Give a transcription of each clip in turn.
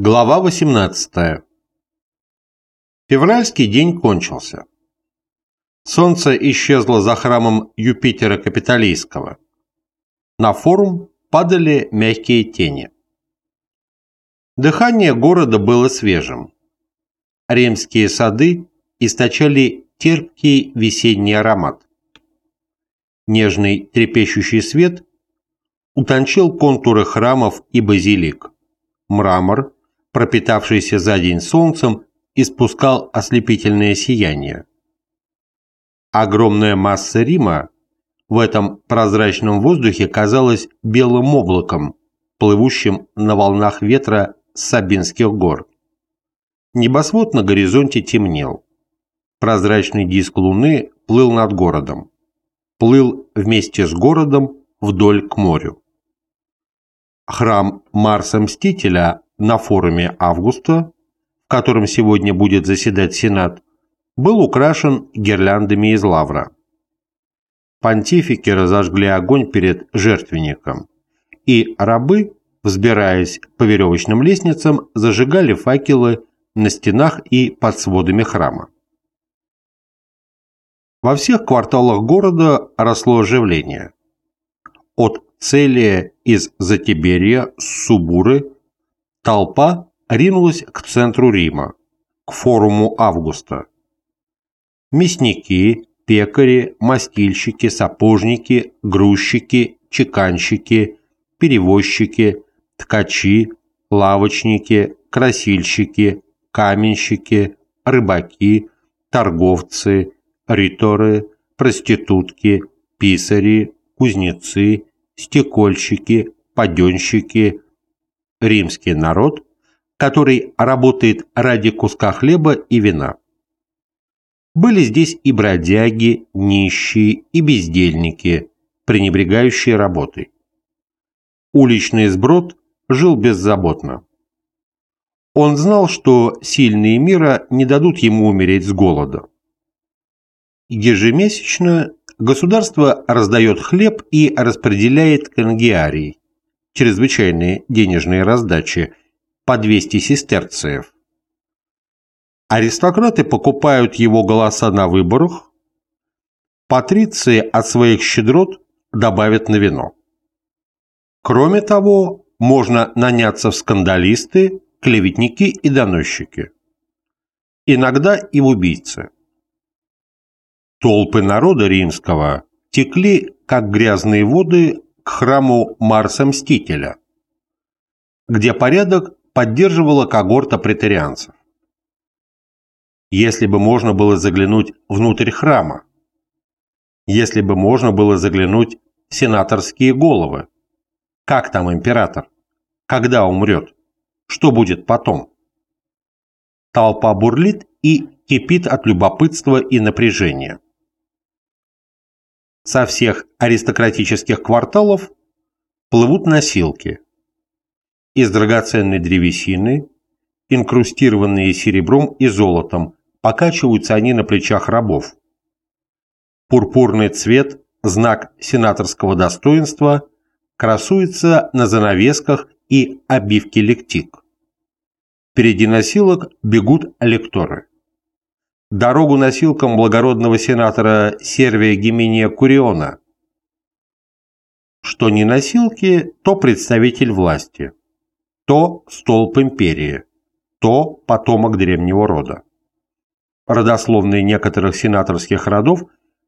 Глава 18. Февральский день кончился. Солнце исчезло за храмом Юпитера Капитолийского. На форум падали мягкие тени. Дыхание города было свежим. Римские сады источали терпкий весенний аромат. Нежный трепещущий свет утончил контуры храмов и базилик. Мрамор – пропитавшийся за день солнцем, испускал ослепительное сияние. Огромная масса Рима в этом прозрачном воздухе казалась белым облаком, плывущим на волнах ветра Сабинских гор. Небосвод на горизонте темнел. Прозрачный диск луны плыл над городом. Плыл вместе с городом вдоль к морю. Храм Марса-Мстителя на форуме Августа, в котором сегодня будет заседать Сенат, был украшен гирляндами из лавра. Понтифики разожгли огонь перед жертвенником, и рабы, взбираясь по веревочным лестницам, зажигали факелы на стенах и под сводами храма. Во всех кварталах города росло оживление. От Целия из Затиберия, Субуры Толпа ринулась к центру Рима, к форуму Августа. Мясники, пекари, мастильщики, сапожники, грузчики, чеканщики, перевозчики, ткачи, лавочники, красильщики, каменщики, рыбаки, торговцы, риторы, проститутки, писари, кузнецы, стекольщики, паденщики, римский народ, который работает ради куска хлеба и вина. Были здесь и бродяги, нищие, и бездельники, пренебрегающие работой. Уличный сброд жил беззаботно. Он знал, что сильные мира не дадут ему умереть с голода. Ежемесячно государство раздает хлеб и распределяет конгиарий, чрезвычайные денежные раздачи по 200 сестерциев. Аристократы покупают его голоса на выборах, патриции от своих щедрот добавят на вино. Кроме того, можно наняться в скандалисты, клеветники и доносчики. Иногда и в убийцы. Толпы народа римского текли, как грязные воды, храму Марса Мстителя, где порядок поддерживала когорта претарианцев. Если бы можно было заглянуть внутрь храма, если бы можно было заглянуть в сенаторские головы, как там император, когда умрет, что будет потом. Толпа бурлит и кипит от любопытства и напряжения со всех аристократических кварталов плывут носилки из драгоценной древесины, инкрустированные серебром и золотом, покачиваются они на плечах рабов. Пурпурный цвет, знак сенаторского достоинства, красуется на занавесках и обивке лектик. Впереди носилок бегут лекторы дорогу носилкам благородного сенатора Сервия Гимения Куриона. Что не носилки, то представитель власти, то столб империи, то потомок древнего рода. Родословные некоторых сенаторских родов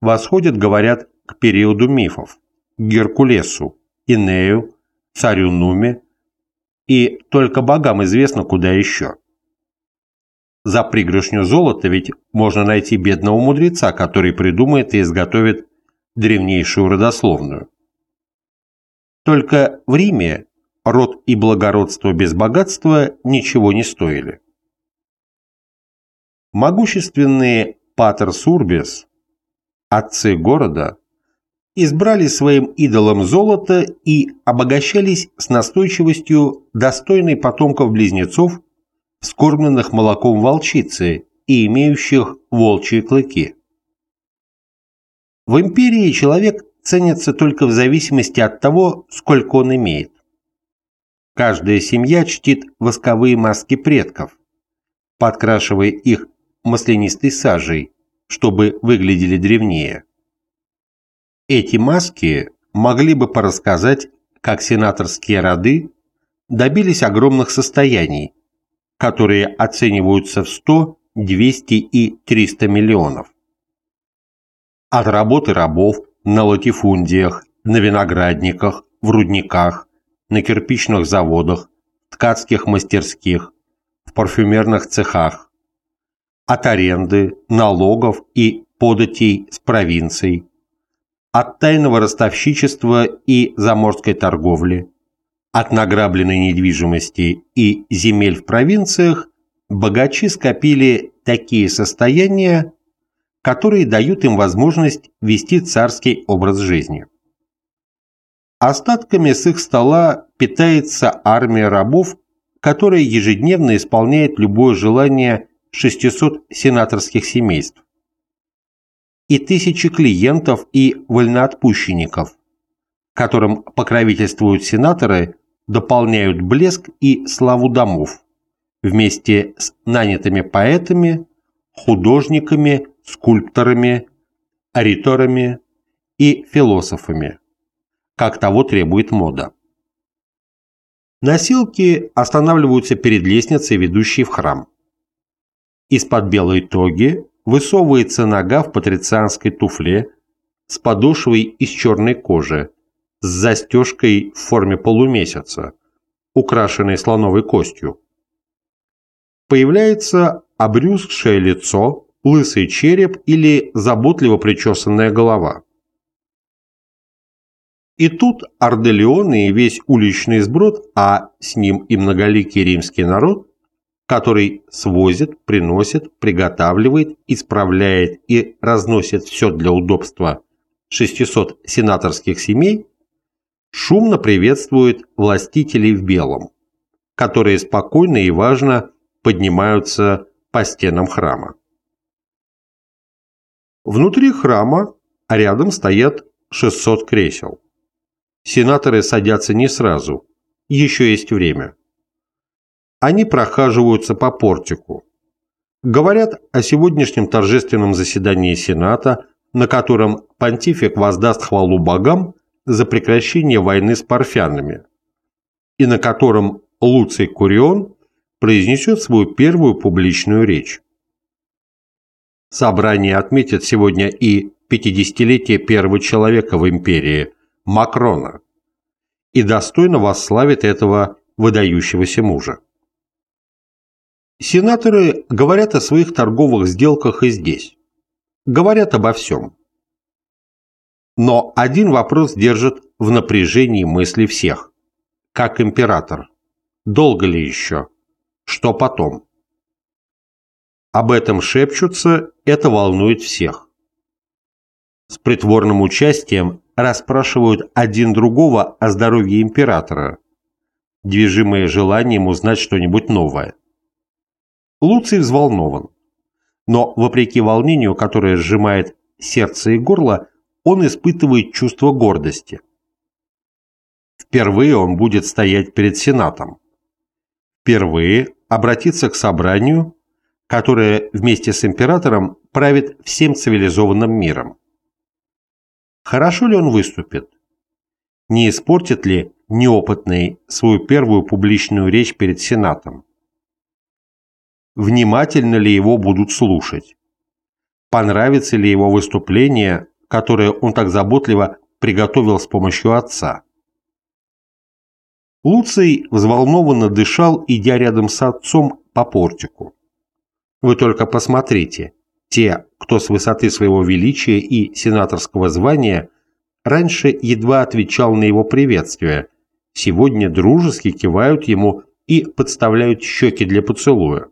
восходят, говорят, к периоду мифов, Геркулесу, Инею, царю Нуме, и только богам известно, куда еще. За пригоршню золота ведь можно найти бедного мудреца, который придумает и изготовит древнейшую родословную. Только в Риме род и благородство без богатства ничего не стоили. Могущественные Патер Сурбес, отцы города, избрали своим идолом золото и обогащались с настойчивостью достойной потомков близнецов скормленных молоком волчицы и имеющих волчьи клыки. В империи человек ценится только в зависимости от того, сколько он имеет. каждая семья чтит восковые маски предков, подкрашивая их маслянистой сажей, чтобы выглядели древнее. Эти маски могли бы порассказать, как сенаторские роды добились огромных состояний, которые оцениваются в 100, 200 и 300 миллионов. От работы рабов на латифундиях, на виноградниках, в рудниках, на кирпичных заводах, ткацких мастерских, в парфюмерных цехах, от аренды, налогов и податей с провинцией, от тайного ростовщичества и заморской торговли, от награбленной недвижимости и земель в провинциях богачи скопили такие состояния, которые дают им возможность вести царский образ жизни. Остатками с их стола питается армия рабов, которая ежедневно исполняет любое желание 600 сенаторских семейств и тысячи клиентов и вольноотпущенников, которым покровительствуют сенаторы, дополняют блеск и славу домов вместе с нанятыми поэтами, художниками, скульпторами, риторами и философами, как того требует мода. Носилки останавливаются перед лестницей, ведущей в храм. Из-под белой тоги высовывается нога в патрицианской туфле с подошвой из черной кожи, с застежкой в форме полумесяца, украшенной слоновой костью. Появляется обрюзгшее лицо, лысый череп или заботливо причесанная голова. И тут Арделеон и весь уличный сброд, а с ним и многоликий римский народ, который свозит, приносит, приготавливает, исправляет и разносит все для удобства 600 сенаторских семей, шумно приветствует властителей в белом, которые спокойно и важно поднимаются по стенам храма. Внутри храма рядом стоят 600 кресел. Сенаторы садятся не сразу, еще есть время. Они прохаживаются по портику. Говорят о сегодняшнем торжественном заседании Сената, на котором понтифик воздаст хвалу богам за прекращение войны с парфянами, и на котором Луций Курион произнесет свою первую публичную речь. Собрание отметит сегодня и 50-летие первого человека в империи, Макрона, и достойно восславит этого выдающегося мужа. Сенаторы говорят о своих торговых сделках и здесь. Говорят обо всем. Но один вопрос держит в напряжении мысли всех. Как император. Долго ли еще? Что потом? Об этом шепчутся, это волнует всех. С притворным участием расспрашивают один другого о здоровье императора, движимые желанием узнать что-нибудь новое. Луций взволнован, но, вопреки волнению, которое сжимает сердце и горло, он испытывает чувство гордости. Впервые он будет стоять перед Сенатом. Впервые обратиться к собранию которая вместе с императором правит всем цивилизованным миром. Хорошо ли он выступит? Не испортит ли неопытный свою первую публичную речь перед Сенатом? Внимательно ли его будут слушать? Понравится ли его выступление, которое он так заботливо приготовил с помощью отца? Луций взволнованно дышал, идя рядом с отцом по портику. Вы только посмотрите, те, кто с высоты своего величия и сенаторского звания раньше едва отвечал на его приветствие, сегодня дружески кивают ему и подставляют щеки для поцелуя.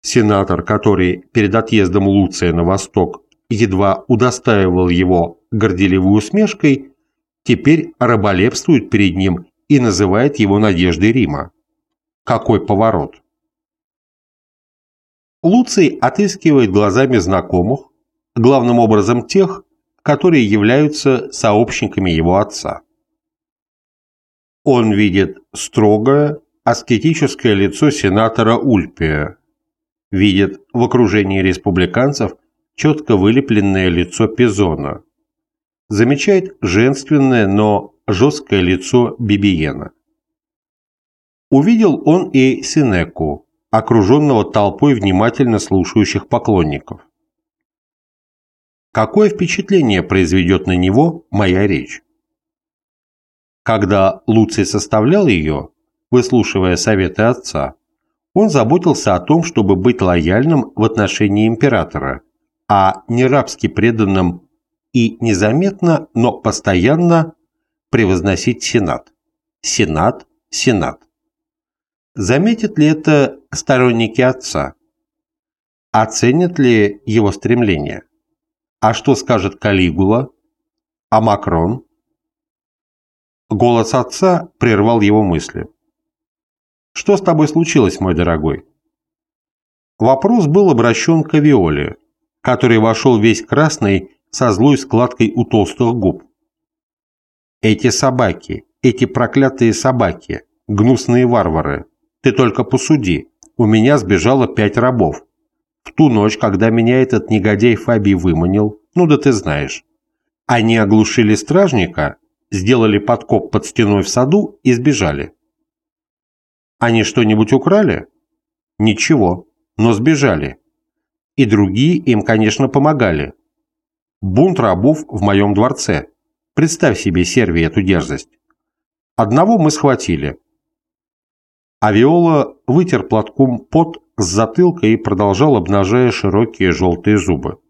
Сенатор, который перед отъездом Луция на восток едва удостаивал его горделивой усмешкой, теперь раболепствует перед ним и называет его надеждой Рима. Какой поворот! Луций отыскивает глазами знакомых, главным образом тех, которые являются сообщниками его отца. Он видит строгое, аскетическое лицо сенатора Ульпия, видит в окружении республиканцев четко вылепленное лицо Пизона, замечает женственное, но жесткое лицо Бибиена. Увидел он и Синеку, окруженного толпой внимательно слушающих поклонников. Какое впечатление произведет на него моя речь? Когда Луций составлял ее, выслушивая советы отца, он заботился о том, чтобы быть лояльным в отношении императора, а не рабски преданным и незаметно, но постоянно превозносить Сенат. Сенат, Сенат. Заметят ли это сторонники отца? Оценят ли его стремление? А что скажет Калигула? А Макрон? Голос отца прервал его мысли. «Что с тобой случилось, мой дорогой?» Вопрос был обращен к Авиоле, который вошел весь красный со злой складкой у толстых губ. «Эти собаки, эти проклятые собаки, гнусные варвары, ты только посуди, у меня сбежало пять рабов. В ту ночь, когда меня этот негодяй Фабий выманил, ну да ты знаешь. Они оглушили стражника, сделали подкоп под стеной в саду и сбежали. Они что-нибудь украли? Ничего, но сбежали. И другие им, конечно, помогали. Бунт рабов в моем дворце. Представь себе, Сервии, эту дерзость. Одного мы схватили. Авиола вытер платком пот с затылка и продолжал, обнажая широкие желтые зубы.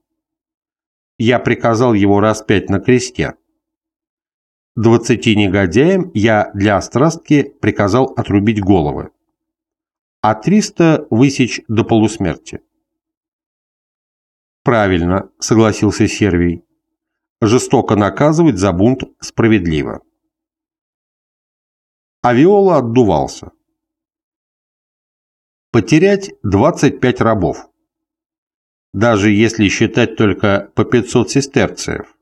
Я приказал его распять на кресте. Двадцати негодяям я для острастки приказал отрубить головы, а триста высечь до полусмерти. «Правильно», — согласился Сервий. «Жестоко наказывать за бунт справедливо». Авиола отдувался. Потерять 25 рабов. Даже если считать только по 500 сестерцев.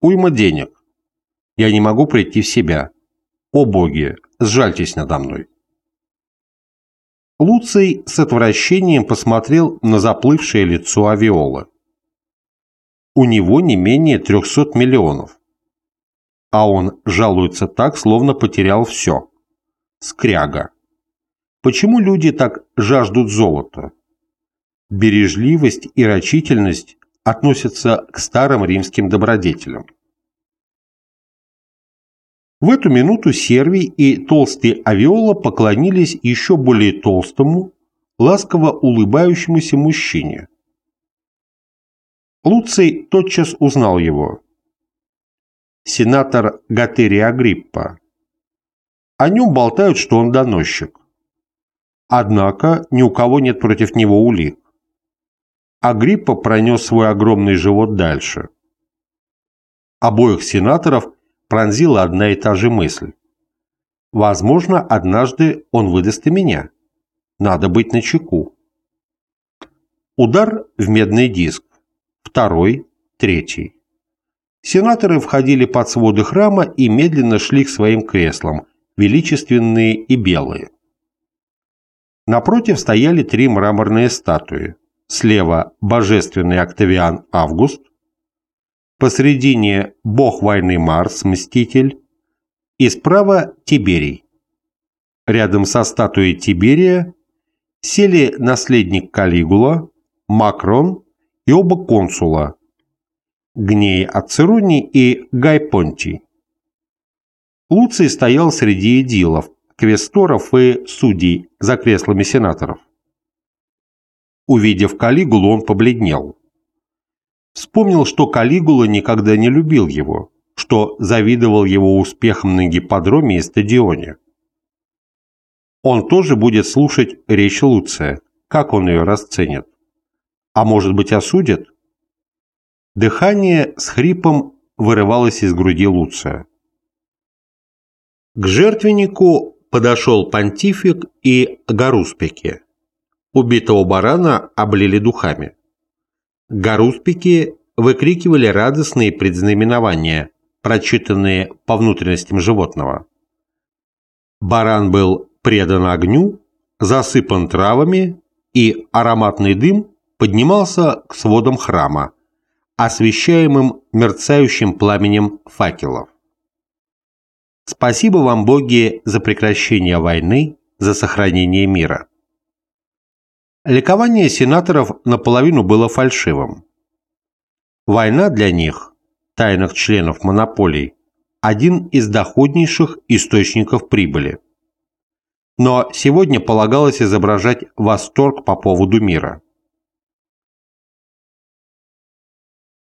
Уйма денег я не могу прийти в себя. О боги, сжальтесь надо мной. Луций с отвращением посмотрел на заплывшее лицо Авиолы. У него не менее 300 миллионов. А он жалуется так, словно потерял все. Скряга. Почему люди так жаждут золота? Бережливость и рачительность относятся к старым римским добродетелям. В эту минуту Сервий и толстый Авиола поклонились еще более толстому, ласково улыбающемуся мужчине. Луций тотчас узнал его. Сенатор Гатерий Агриппа. О нем болтают, что он доносчик. Однако ни у кого нет против него улик. Агриппа пронес свой огромный живот дальше. Обоих сенаторов – пронзила одна и та же мысль. Возможно, однажды он выдаст и меня. Надо быть начеку. Удар в медный диск. Второй, третий. Сенаторы входили под своды храма и медленно шли к своим креслам, величественные и белые. Напротив стояли три мраморные статуи. Слева божественный Октавиан Август, посредине бог войны Марс, Мститель, и справа Тиберий. Рядом со статуей Тиберия сели наследник Калигула, Макрон оба консула, Гней Ацеруни и Гай Понтий. Луций стоял среди идилов, квесторов и судей за креслами сенаторов. Увидев Калигулу, он побледнел. Вспомнил, что Калигула никогда не любил его, что завидовал его успехам на гипподроме и стадионе. Он тоже будет слушать речь Луция, как он ее расценит. А может быть осудит? Дыхание с хрипом вырывалось из груди Луция. К жертвеннику подошел понтифик и Гаруспики. Убитого барана облили духами. Гаруспики выкрикивали радостные предзнаменования, прочитанные по внутренностям животного. Баран был предан огню, засыпан травами, и ароматный дым поднимался к сводам храма, освещаемым мерцающим пламенем факелов. Спасибо вам, боги, за прекращение войны, за сохранение мира. Ликование сенаторов наполовину было фальшивым. Война для них, тайных членов монополий, один из доходнейших источников прибыли. Но сегодня полагалось изображать восторг по поводу мира.